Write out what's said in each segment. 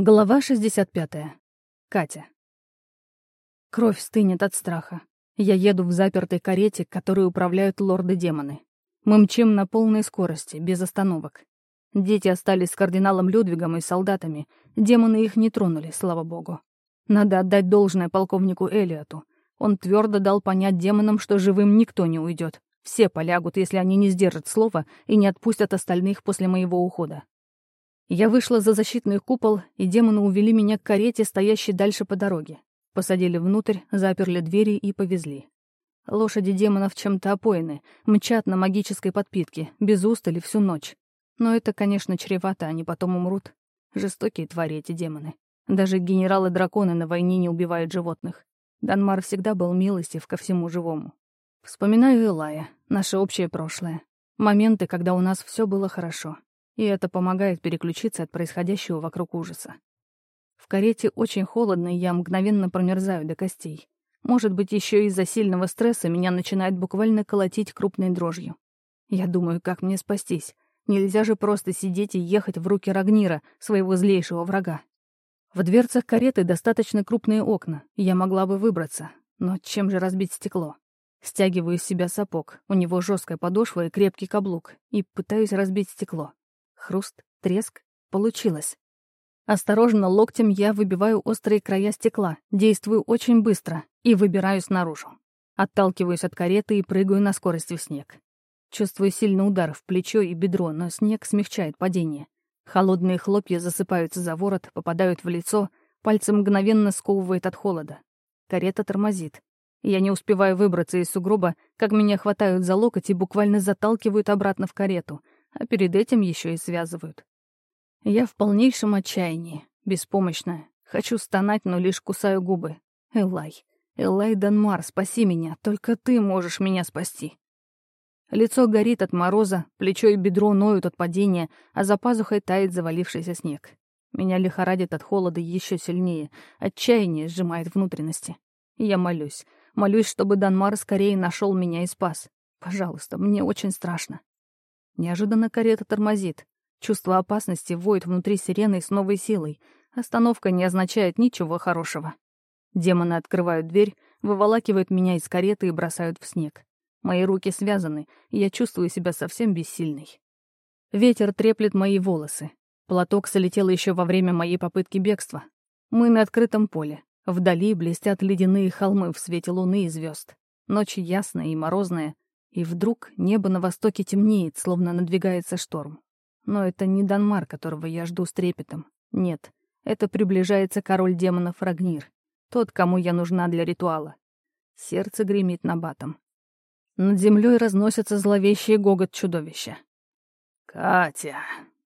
Глава 65. Катя. Кровь стынет от страха. Я еду в запертой карете, которой управляют лорды-демоны. Мы мчим на полной скорости, без остановок. Дети остались с кардиналом Людвигом и солдатами. Демоны их не тронули, слава богу. Надо отдать должное полковнику Элиоту. Он твердо дал понять демонам, что живым никто не уйдет. Все полягут, если они не сдержат слова и не отпустят остальных после моего ухода. Я вышла за защитный купол, и демоны увели меня к карете, стоящей дальше по дороге. Посадили внутрь, заперли двери и повезли. Лошади демонов чем-то опоены, мчат на магической подпитке, без устали всю ночь. Но это, конечно, чревато, они потом умрут. Жестокие твари эти демоны. Даже генералы-драконы на войне не убивают животных. Данмар всегда был милостив ко всему живому. Вспоминаю Элая, наше общее прошлое. Моменты, когда у нас все было хорошо и это помогает переключиться от происходящего вокруг ужаса. В карете очень холодно, и я мгновенно промерзаю до костей. Может быть, еще из-за сильного стресса меня начинает буквально колотить крупной дрожью. Я думаю, как мне спастись. Нельзя же просто сидеть и ехать в руки Рагнира, своего злейшего врага. В дверцах кареты достаточно крупные окна, я могла бы выбраться. Но чем же разбить стекло? Стягиваю из себя сапог, у него жесткая подошва и крепкий каблук, и пытаюсь разбить стекло. Хруст, треск. Получилось. Осторожно локтем я выбиваю острые края стекла, действую очень быстро и выбираюсь наружу. Отталкиваюсь от кареты и прыгаю на скорости в снег. Чувствую сильный удар в плечо и бедро, но снег смягчает падение. Холодные хлопья засыпаются за ворот, попадают в лицо, пальцы мгновенно сковывает от холода. Карета тормозит. Я не успеваю выбраться из сугроба, как меня хватают за локоть и буквально заталкивают обратно в карету — а перед этим еще и связывают. Я в полнейшем отчаянии, беспомощная. Хочу стонать, но лишь кусаю губы. Элай, Элай Данмар, спаси меня, только ты можешь меня спасти. Лицо горит от мороза, плечо и бедро ноют от падения, а за пазухой тает завалившийся снег. Меня лихорадит от холода еще сильнее, отчаяние сжимает внутренности. Я молюсь, молюсь, чтобы Данмар скорее нашел меня и спас. Пожалуйста, мне очень страшно. Неожиданно карета тормозит. Чувство опасности воет внутри сирены с новой силой. Остановка не означает ничего хорошего. Демоны открывают дверь, выволакивают меня из кареты и бросают в снег. Мои руки связаны, и я чувствую себя совсем бессильной. Ветер треплет мои волосы. Платок солетел еще во время моей попытки бегства. Мы на открытом поле. Вдали блестят ледяные холмы в свете луны и звезд. Ночь ясная и морозная, и вдруг небо на востоке темнеет, словно надвигается шторм. Но это не Данмар, которого я жду с трепетом. Нет, это приближается король демонов Рагнир. Тот, кому я нужна для ритуала. Сердце гремит на батом. Над землей разносится зловещий гогот чудовища. «Катя,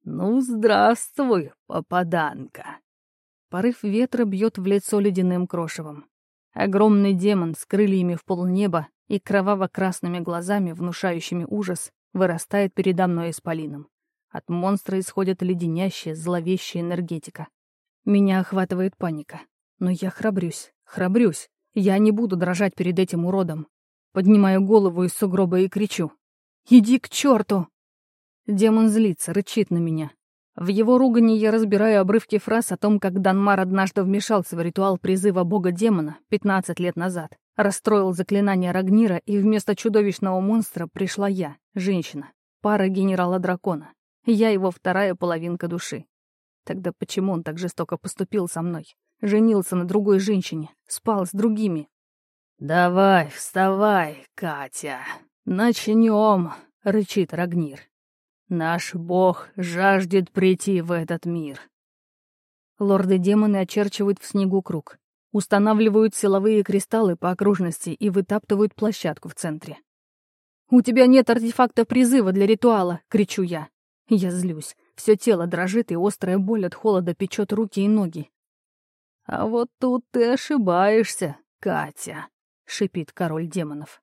ну здравствуй, попаданка!» Порыв ветра бьет в лицо ледяным крошевом. Огромный демон с крыльями в полнеба и кроваво-красными глазами, внушающими ужас, вырастает передо мной исполином. От монстра исходит леденящая, зловещая энергетика. Меня охватывает паника. Но я храбрюсь, храбрюсь. Я не буду дрожать перед этим уродом. Поднимаю голову из сугроба и кричу. «Иди к черту!» Демон злится, рычит на меня. В его ругани я разбираю обрывки фраз о том, как Данмар однажды вмешался в ритуал призыва бога-демона 15 лет назад. Расстроил заклинание Рагнира, и вместо чудовищного монстра пришла я, женщина, пара генерала-дракона. Я его вторая половинка души. Тогда почему он так жестоко поступил со мной? Женился на другой женщине, спал с другими. «Давай, вставай, Катя, начнем», — рычит Рагнир. «Наш бог жаждет прийти в этот мир». Лорды-демоны очерчивают в снегу круг. Устанавливают силовые кристаллы по окружности и вытаптывают площадку в центре. «У тебя нет артефакта призыва для ритуала!» — кричу я. Я злюсь. Все тело дрожит, и острая боль от холода печет руки и ноги. «А вот тут ты ошибаешься, Катя», — шипит король демонов.